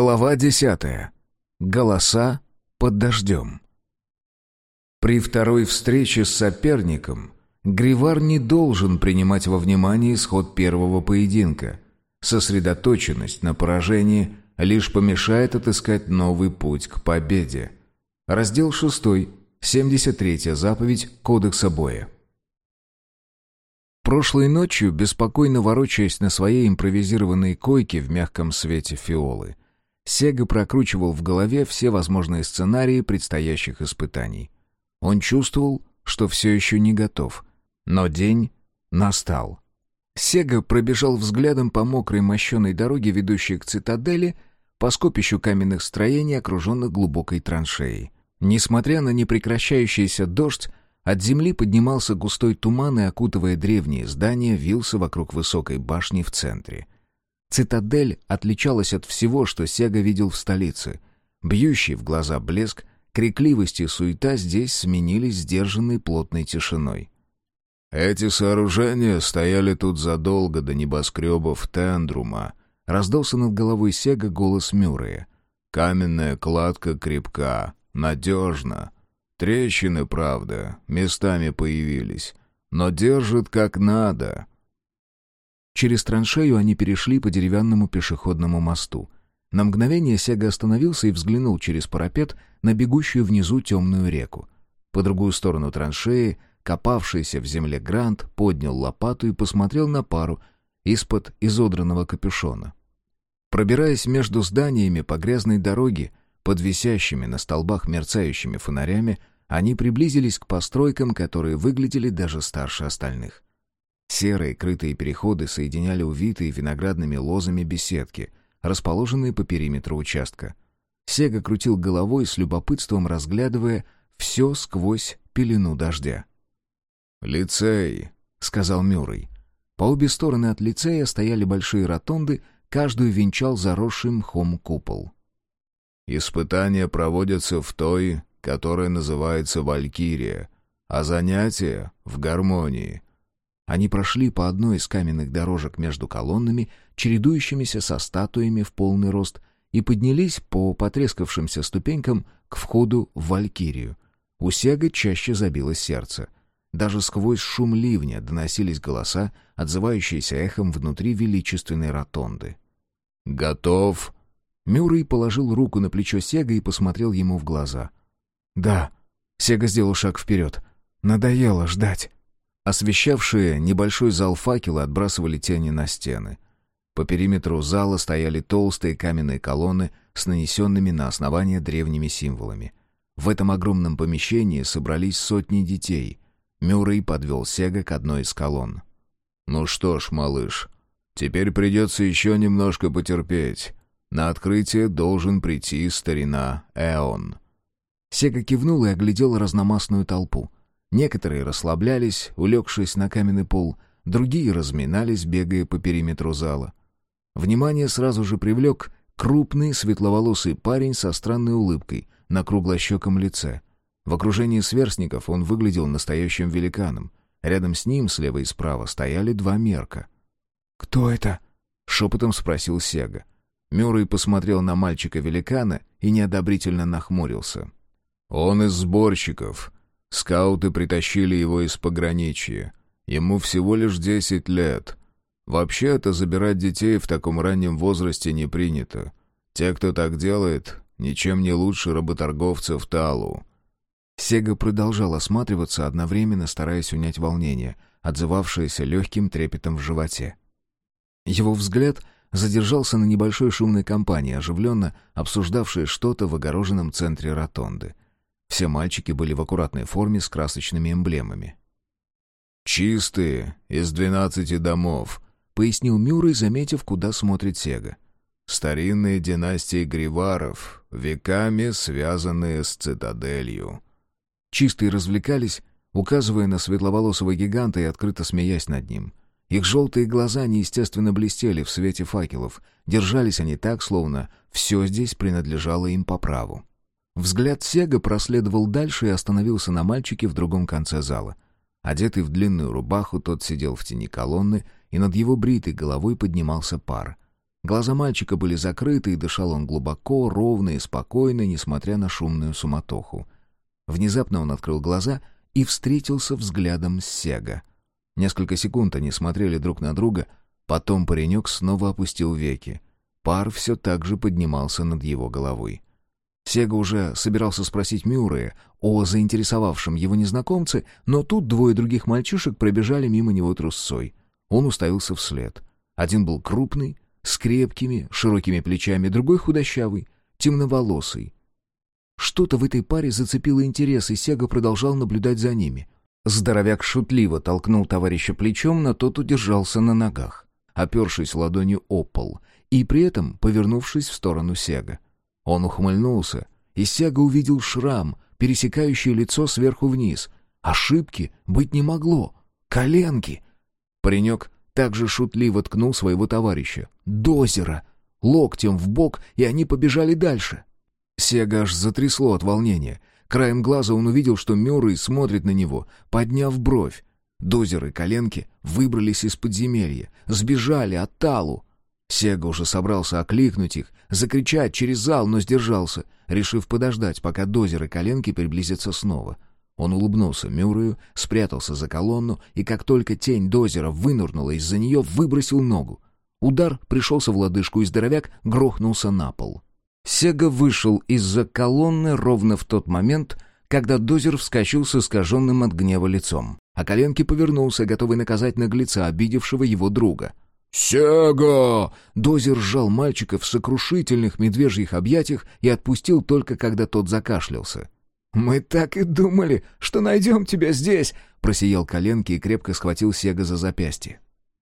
Глава десятая. Голоса под дождем. При второй встрече с соперником Гривар не должен принимать во внимание исход первого поединка. Сосредоточенность на поражении лишь помешает отыскать новый путь к победе. Раздел 6. 73-я заповедь Кодекса боя. Прошлой ночью, беспокойно ворочаясь на своей импровизированной койке в мягком свете фиолы, Сега прокручивал в голове все возможные сценарии предстоящих испытаний. Он чувствовал, что все еще не готов, но день настал. Сега пробежал взглядом по мокрой мощеной дороге, ведущей к цитадели, по скопищу каменных строений, окруженных глубокой траншеей. Несмотря на непрекращающийся дождь, от земли поднимался густой туман и, окутывая древние здания, вился вокруг высокой башни в центре — Цитадель отличалась от всего, что Сега видел в столице. Бьющий в глаза блеск, крикливость и суета здесь сменились сдержанной плотной тишиной. «Эти сооружения стояли тут задолго до небоскребов Тендрума», — раздался над головой Сега голос Мюррея. «Каменная кладка крепка, надежна. Трещины, правда, местами появились, но держит как надо». Через траншею они перешли по деревянному пешеходному мосту. На мгновение Сега остановился и взглянул через парапет на бегущую внизу темную реку. По другую сторону траншеи, копавшийся в земле Грант, поднял лопату и посмотрел на пару из-под изодранного капюшона. Пробираясь между зданиями по грязной дороге, под висящими на столбах мерцающими фонарями, они приблизились к постройкам, которые выглядели даже старше остальных. Серые крытые переходы соединяли увитые виноградными лозами беседки, расположенные по периметру участка. Сега крутил головой с любопытством, разглядывая все сквозь пелену дождя. «Лицей», — сказал Мюррей. По обе стороны от лицея стояли большие ротонды, каждую венчал заросший мхом купол. «Испытания проводятся в той, которая называется Валькирия, а занятия — в гармонии», они прошли по одной из каменных дорожек между колоннами, чередующимися со статуями в полный рост, и поднялись по потрескавшимся ступенькам к входу в Валькирию. У Сега чаще забилось сердце. Даже сквозь шум ливня доносились голоса, отзывающиеся эхом внутри величественной ротонды. «Готов?» Мюррей положил руку на плечо Сега и посмотрел ему в глаза. «Да». Сега сделал шаг вперед. «Надоело ждать». Освещавшие небольшой зал факелы отбрасывали тени на стены. По периметру зала стояли толстые каменные колонны с нанесенными на основание древними символами. В этом огромном помещении собрались сотни детей. Мюррей подвел Сега к одной из колонн. «Ну что ж, малыш, теперь придется еще немножко потерпеть. На открытие должен прийти старина Эон». Сега кивнул и оглядел разномастную толпу. Некоторые расслаблялись, улегшись на каменный пол, другие разминались, бегая по периметру зала. Внимание сразу же привлек крупный светловолосый парень со странной улыбкой на круглощеком лице. В окружении сверстников он выглядел настоящим великаном. Рядом с ним, слева и справа, стояли два мерка. «Кто это?» — шепотом спросил Сега. Мюррей посмотрел на мальчика-великана и неодобрительно нахмурился. «Он из сборщиков», Скауты притащили его из пограничья. Ему всего лишь десять лет. Вообще-то забирать детей в таком раннем возрасте не принято. Те, кто так делает, ничем не лучше работорговцев Талу. Сега продолжал осматриваться, одновременно стараясь унять волнение, отзывавшееся легким трепетом в животе. Его взгляд задержался на небольшой шумной компании, оживленно обсуждавшей что-то в огороженном центре ротонды — все мальчики были в аккуратной форме с красочными эмблемами. «Чистые, из двенадцати домов», — пояснил Мюррей, заметив, куда смотрит Сега. «Старинные династии Гриваров, веками связанные с цитаделью». Чистые развлекались, указывая на светловолосого гиганта и открыто смеясь над ним. Их желтые глаза неестественно блестели в свете факелов. Держались они так, словно все здесь принадлежало им по праву. Взгляд Сега проследовал дальше и остановился на мальчике в другом конце зала. Одетый в длинную рубаху, тот сидел в тени колонны, и над его бритой головой поднимался пар. Глаза мальчика были закрыты, и дышал он глубоко, ровно и спокойно, несмотря на шумную суматоху. Внезапно он открыл глаза и встретился взглядом с Сега. Несколько секунд они смотрели друг на друга, потом паренек снова опустил веки. Пар все так же поднимался над его головой. Сега уже собирался спросить Мюррея о заинтересовавшем его незнакомце, но тут двое других мальчишек пробежали мимо него трусцой. Он уставился вслед. Один был крупный, с крепкими, широкими плечами, другой худощавый, темноволосый. Что-то в этой паре зацепило интерес, и Сега продолжал наблюдать за ними. Здоровяк шутливо толкнул товарища плечом, но тот удержался на ногах, опершись ладонью о пол, и при этом повернувшись в сторону Сега. Он ухмыльнулся, и Сега увидел шрам, пересекающий лицо сверху вниз. Ошибки быть не могло. Коленки. Паренек также шутливо ткнул своего товарища. Дозера! Локтем в бок, и они побежали дальше. Сега аж затрясло от волнения. Краем глаза он увидел, что Мюррей смотрит на него, подняв бровь. Дозер и коленки выбрались из подземелья, сбежали от Талу. Сега уже собрался окликнуть их, закричать через зал, но сдержался, решив подождать, пока дозеры коленки приблизятся снова. Он улыбнулся Мюррею, спрятался за колонну, и как только тень дозера вынырнула из-за нее, выбросил ногу. Удар пришелся в лодыжку, и здоровяк грохнулся на пол. Сега вышел из-за колонны ровно в тот момент, когда дозер вскочил с искаженным от гнева лицом, а коленки повернулся, готовый наказать наглеца, обидевшего его друга — «Сега!» Дозер сжал мальчика в сокрушительных медвежьих объятиях и отпустил только, когда тот закашлялся. «Мы так и думали, что найдем тебя здесь!» Просиял коленки и крепко схватил Сега за запястье.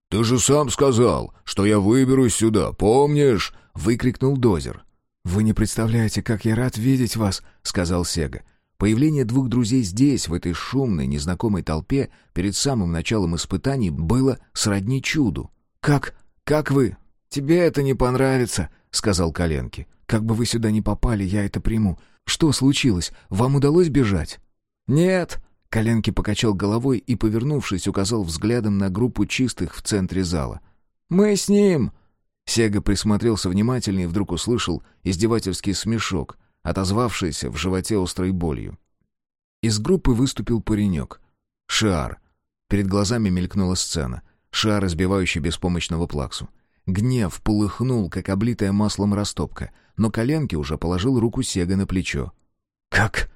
«Ты же сам сказал, что я выберусь сюда, помнишь?» — выкрикнул Дозер. «Вы не представляете, как я рад видеть вас», — сказал Сега. Появление двух друзей здесь, в этой шумной, незнакомой толпе, перед самым началом испытаний, было сродни чуду. «Как? Как вы?» «Тебе это не понравится», — сказал Коленки. «Как бы вы сюда не попали, я это приму. Что случилось? Вам удалось бежать?» «Нет», — Коленки покачал головой и, повернувшись, указал взглядом на группу чистых в центре зала. «Мы с ним!» Сега присмотрелся внимательнее и вдруг услышал издевательский смешок, отозвавшийся в животе острой болью. Из группы выступил паренек. Шиар. Перед глазами мелькнула сцена — шар, избивающий беспомощного плаксу. Гнев полыхнул, как облитая маслом растопка, но коленки уже положил руку Сега на плечо. «Как?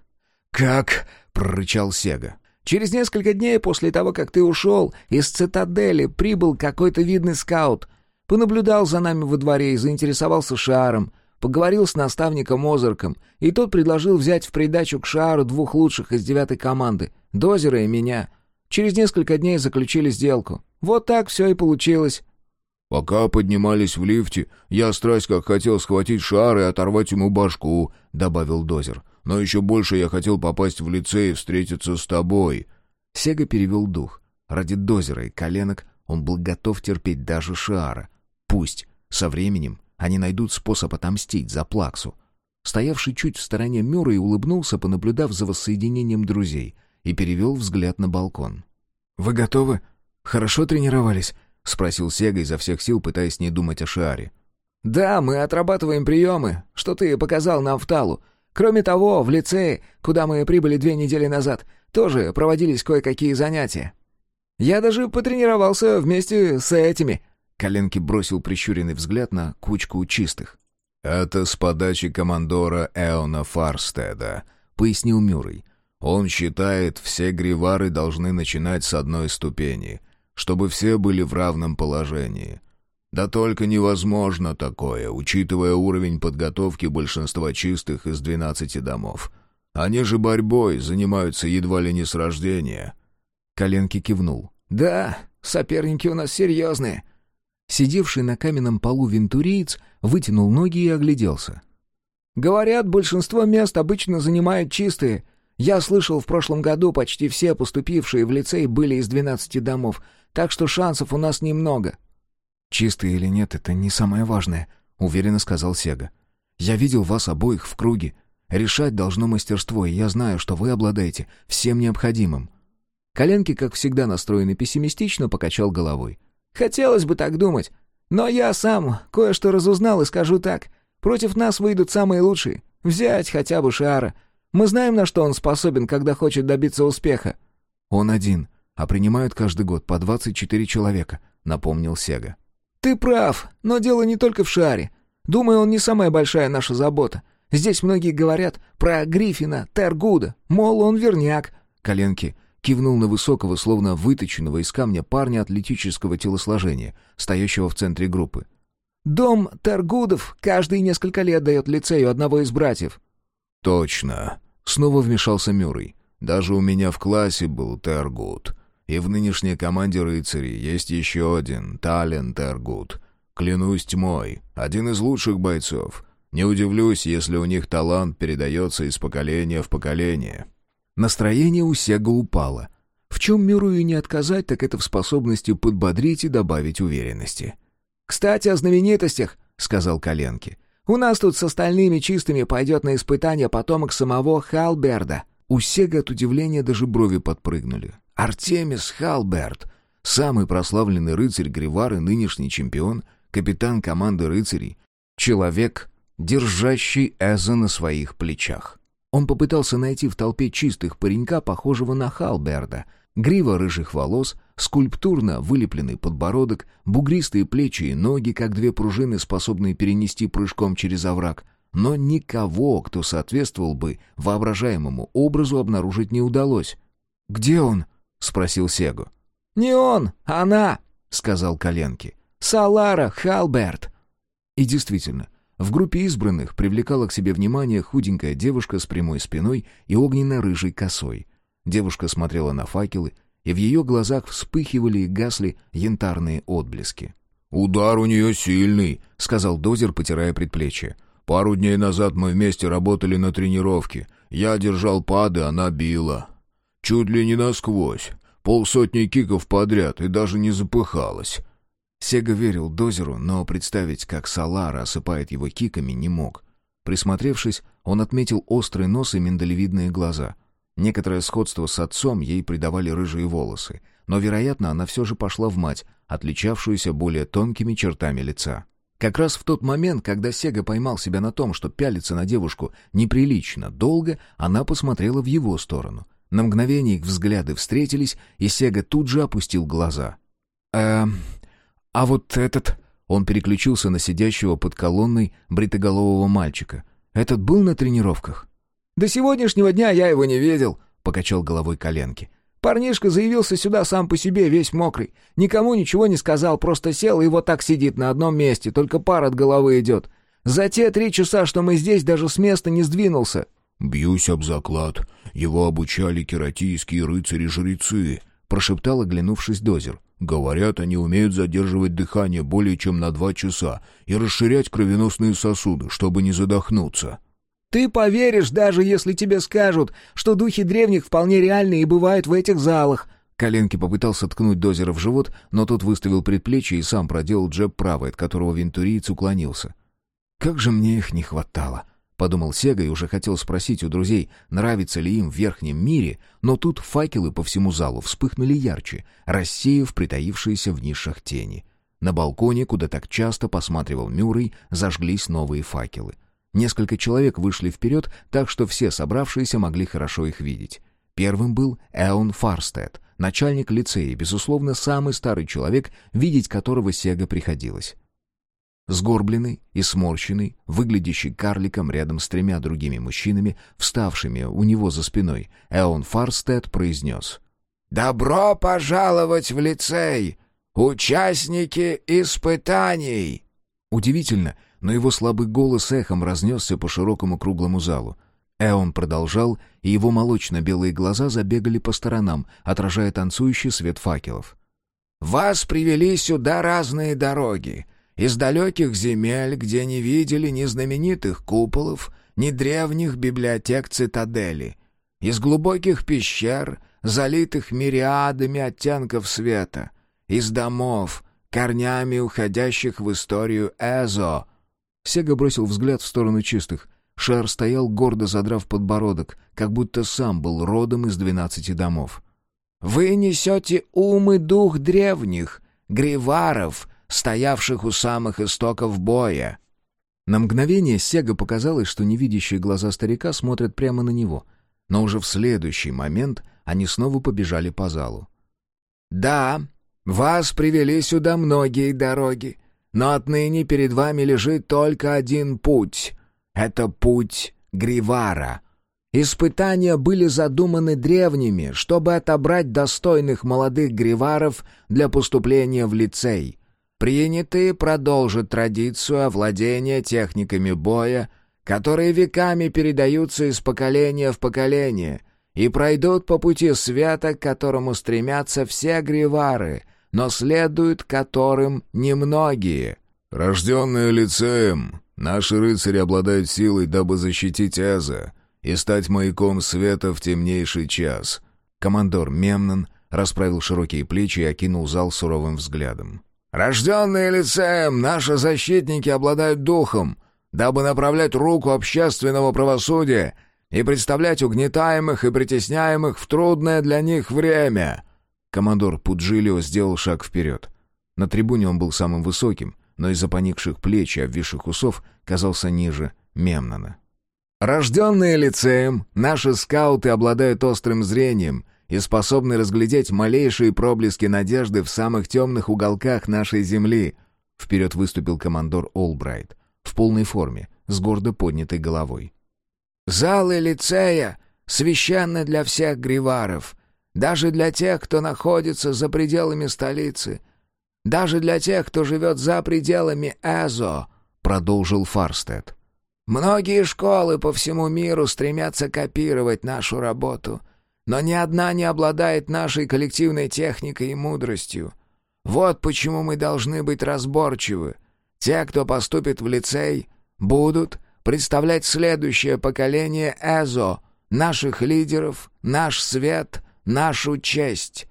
Как?» — прорычал Сега. «Через несколько дней после того, как ты ушел, из цитадели прибыл какой-то видный скаут. Понаблюдал за нами во дворе и заинтересовался шаром. Поговорил с наставником Озарком, и тот предложил взять в придачу к шару двух лучших из девятой команды — Дозера и меня. Через несколько дней заключили сделку. Вот так все и получилось». «Пока поднимались в лифте, я страсть как хотел схватить шар и оторвать ему башку», — добавил Дозер. «Но еще больше я хотел попасть в лицей и встретиться с тобой». Сега перевел дух. Ради Дозера и коленок он был готов терпеть даже Шиара. Пусть, со временем, они найдут способ отомстить за Плаксу. Стоявший чуть в стороне Мюррей улыбнулся, понаблюдав за воссоединением друзей, и перевел взгляд на балкон. «Вы готовы?» «Хорошо тренировались?» — спросил Сега изо всех сил, пытаясь не думать о Шиаре. «Да, мы отрабатываем приемы, что ты показал нам в Талу. Кроме того, в лицее, куда мы прибыли две недели назад, тоже проводились кое-какие занятия. Я даже потренировался вместе с этими». Коленки бросил прищуренный взгляд на кучку чистых. «Это с подачи командора Эона Фарстеда», — пояснил Мюррей. «Он считает, все гривары должны начинать с одной ступени чтобы все были в равном положении. Да только невозможно такое, учитывая уровень подготовки большинства чистых из двенадцати домов. Они же борьбой занимаются едва ли не с рождения». Коленки кивнул. «Да, соперники у нас серьезные». Сидевший на каменном полу вентуриец вытянул ноги и огляделся. «Говорят, большинство мест обычно занимают чистые. Я слышал, в прошлом году почти все поступившие в лицей были из двенадцати домов, так что шансов у нас немного». «Чистые или нет, это не самое важное», — уверенно сказал Сега. «Я видел вас обоих в круге. Решать должно мастерство, и я знаю, что вы обладаете всем необходимым». Коленки, как всегда настроенный пессимистично, покачал головой. «Хотелось бы так думать. Но я сам кое-что разузнал и скажу так. Против нас выйдут самые лучшие. Взять хотя бы Шиара. Мы знаем, на что он способен, когда хочет добиться успеха». «Он один, а принимают каждый год по 24 человека», — напомнил Сега. «Ты прав, но дело не только в Шиаре. Думаю, он не самая большая наша забота. Здесь многие говорят про Гриффина, Тергуда, мол, он верняк». Коленки кивнул на высокого, словно выточенного из камня парня атлетического телосложения, стоящего в центре группы. «Дом Тергудов каждые несколько лет дает лицею одного из братьев». «Точно», — снова вмешался Мюррей. «Даже у меня в классе был Тергуд. И в нынешней команде рыцарей есть еще один, Тален Тергуд. Клянусь тьмой, один из лучших бойцов. Не удивлюсь, если у них талант передается из поколения в поколение». Настроение у Сега упало. В чем Мюррею не отказать, так это в способности подбодрить и добавить уверенности. «Кстати, о знаменитостях», — сказал Коленки. «У нас тут с остальными чистыми пойдет на испытание потомок самого Халберда». У Сега от удивления даже брови подпрыгнули. Артемис Халберт, самый прославленный рыцарь Гривары, нынешний чемпион, капитан команды рыцарей, человек, держащий Эза на своих плечах. Он попытался найти в толпе чистых паренька, похожего на Халберда. Грива рыжих волос, скульптурно вылепленный подбородок, бугристые плечи и ноги, как две пружины, способные перенести прыжком через овраг. Но никого, кто соответствовал бы воображаемому образу, обнаружить не удалось. «Где он?» — спросил Сегу. «Не он, она!» — сказал Коленки. «Салара Халберт!» И действительно, в группе избранных привлекала к себе внимание худенькая девушка с прямой спиной и огненно-рыжей косой. Девушка смотрела на факелы, и в ее глазах вспыхивали и гасли янтарные отблески. «Удар у нее сильный», — сказал Дозер, потирая предплечье. «Пару дней назад мы вместе работали на тренировке. Я держал пады, она била. Чуть ли не насквозь. Полсотни киков подряд и даже не запыхалась. Сега верил Дозеру, но представить, как Салара осыпает его киками, не мог. Присмотревшись, он отметил острый нос и миндалевидные глаза. Некоторое сходство с отцом ей придавали рыжие волосы, но, вероятно, она все же пошла в мать, отличавшуюся более тонкими чертами лица. Как раз в тот момент, когда Сега поймал себя на том, что пялится на девушку неприлично долго, она посмотрела в его сторону. На мгновение их взгляды встретились, и Сега тут же опустил глаза. «Эм...» «А вот этот...» Он переключился на сидящего под колонной бритоголового мальчика. «Этот был на тренировках?» «До сегодняшнего дня я его не видел», — покачал головой коленки. «Парнишка заявился сюда сам по себе, весь мокрый. Никому ничего не сказал, просто сел и вот так сидит на одном месте, только пар от головы идет. За те три часа, что мы здесь, даже с места не сдвинулся». «Бьюсь об заклад. Его обучали кератийские рыцари-жрецы», — прошептал, оглянувшись дозер. Говорят, они умеют задерживать дыхание более чем на два часа и расширять кровеносные сосуды, чтобы не задохнуться. Ты поверишь, даже если тебе скажут, что духи древних вполне реальны и бывают в этих залах. Коленки попытался ткнуть дозера в живот, но тот выставил предплечье и сам проделал джеб правой, от которого вентуриец уклонился. Как же мне их не хватало. Подумал Сега и уже хотел спросить у друзей, нравится ли им в верхнем мире, но тут факелы по всему залу вспыхнули ярче, рассеяв притаившиеся в нишах тени. На балконе, куда так часто посматривал Мюррей, зажглись новые факелы. Несколько человек вышли вперед, так что все собравшиеся могли хорошо их видеть. Первым был Эон Фарстед, начальник лицея, безусловно, самый старый человек, видеть которого Сега приходилось. Сгорбленный и сморщенный, выглядящий карликом рядом с тремя другими мужчинами, вставшими у него за спиной, Эон Фарстед произнес. «Добро пожаловать в лицей! Участники испытаний!» Удивительно, но его слабый голос эхом разнесся по широкому круглому залу. Эон продолжал, и его молочно-белые глаза забегали по сторонам, отражая танцующий свет факелов. «Вас привели сюда разные дороги. Из далеких земель, где не видели ни знаменитых куполов, ни древних библиотек цитадели. Из глубоких пещер, залитых мириадами оттенков света. Из домов, корнями уходящих в историю Эзо. Сега бросил взгляд в сторону чистых. Шар стоял, гордо задрав подбородок, как будто сам был родом из двенадцати домов. «Вы несете ум и дух древних, гриваров, стоявших у самых истоков боя». На мгновение Сега показалось, что невидящие глаза старика смотрят прямо на него, но уже в следующий момент они снова побежали по залу. «Да, вас привели сюда многие дороги, но отныне перед вами лежит только один путь. Это путь Гривара». Испытания были задуманы древними, чтобы отобрать достойных молодых гриваров для поступления в лицей. Принятые продолжат традицию овладения техниками боя, которые веками передаются из поколения в поколение, и пройдут по пути света, к которому стремятся все гривары, но следуют которым немногие. «Рожденные лицеем, наши рыцари обладают силой, дабы защитить Эза», и стать маяком света в темнейший час». Командор Мемнон расправил широкие плечи и окинул зал суровым взглядом. «Рожденные лицеем, наши защитники обладают духом, дабы направлять руку общественного правосудия и представлять угнетаемых и притесняемых в трудное для них время». Командор Пуджилио сделал шаг вперед. На трибуне он был самым высоким, но из-за поникших плеч и обвисших усов казался ниже Мемнона. Рожденные лицеем, наши скауты обладают острым зрением и способны разглядеть малейшие проблески надежды в самых темных уголках нашей земли. Вперед выступил командор Олбрайт, в полной форме, с гордо поднятой головой. «Залы лицея священны для всех гриваров, даже для тех, кто находится за пределами столицы, даже для тех, кто живет за пределами Эзо», — продолжил Фарстед. Многие школы по всему миру стремятся копировать нашу работу, но ни одна не обладает нашей коллективной техникой и мудростью. Вот почему мы должны быть разборчивы. Те, кто поступит в лицей, будут представлять следующее поколение Эзо, наших лидеров, наш свет, нашу честь.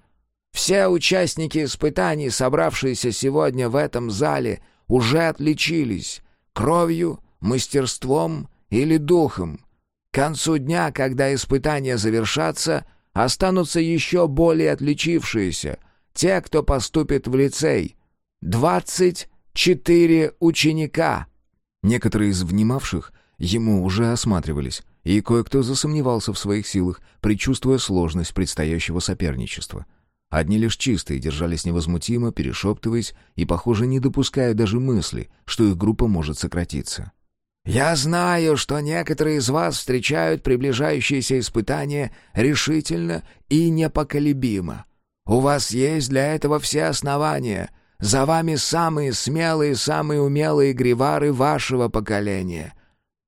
Все участники испытаний, собравшиеся сегодня в этом зале, уже отличились кровью, мастерством или духом. К концу дня, когда испытания завершатся, останутся еще более отличившиеся, те, кто поступит в лицей. Двадцать четыре ученика. Некоторые из внимавших ему уже осматривались, и кое-кто засомневался в своих силах, предчувствуя сложность предстоящего соперничества. Одни лишь чистые держались невозмутимо, перешептываясь и, похоже, не допуская даже мысли, что их группа может сократиться. Я знаю, что некоторые из вас встречают приближающиеся испытания решительно и непоколебимо. У вас есть для этого все основания. За вами самые смелые, самые умелые гривары вашего поколения.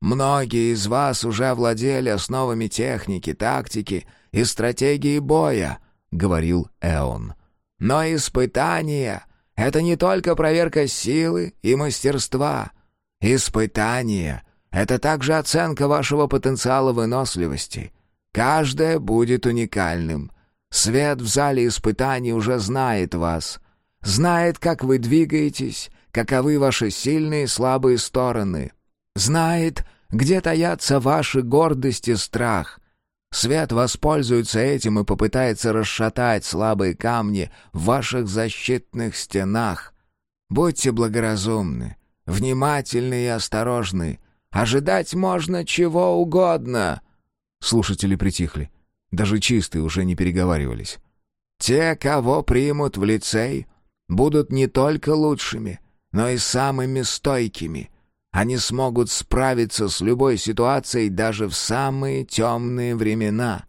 Многие из вас уже овладели основами техники, тактики и стратегии боя, — говорил Эон. Но испытания — это не только проверка силы и мастерства — Испытание — это также оценка вашего потенциала выносливости. Каждое будет уникальным. Свет в зале испытаний уже знает вас. Знает, как вы двигаетесь, каковы ваши сильные и слабые стороны. Знает, где таятся ваши гордость и страх. Свет воспользуется этим и попытается расшатать слабые камни в ваших защитных стенах. Будьте благоразумны. Внимательны и осторожны. Ожидать можно чего угодно». Слушатели притихли. Даже чистые уже не переговаривались. «Те, кого примут в лицей, будут не только лучшими, но и самыми стойкими. Они смогут справиться с любой ситуацией даже в самые темные времена.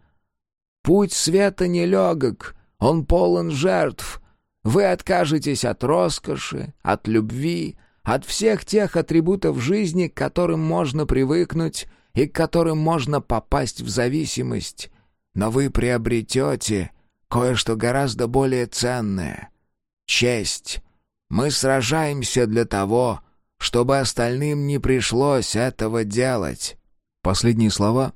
Путь света нелегок, он полон жертв. Вы откажетесь от роскоши, от любви, от всех тех атрибутов жизни, к которым можно привыкнуть и к которым можно попасть в зависимость. Но вы приобретете кое-что гораздо более ценное — честь. Мы сражаемся для того, чтобы остальным не пришлось этого делать». Последние слова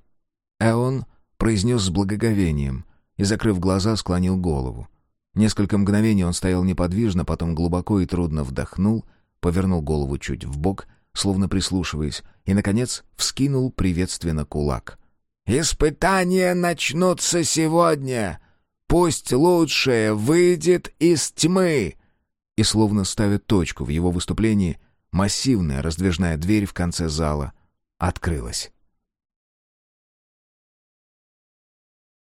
Эон произнес с благоговением и, закрыв глаза, склонил голову. Несколько мгновений он стоял неподвижно, потом глубоко и трудно вдохнул — повернул голову чуть в бок, словно прислушиваясь, и, наконец, вскинул приветственно кулак. «Испытания начнутся сегодня! Пусть лучшее выйдет из тьмы! И словно ставя точку в его выступлении, массивная раздвижная дверь в конце зала открылась.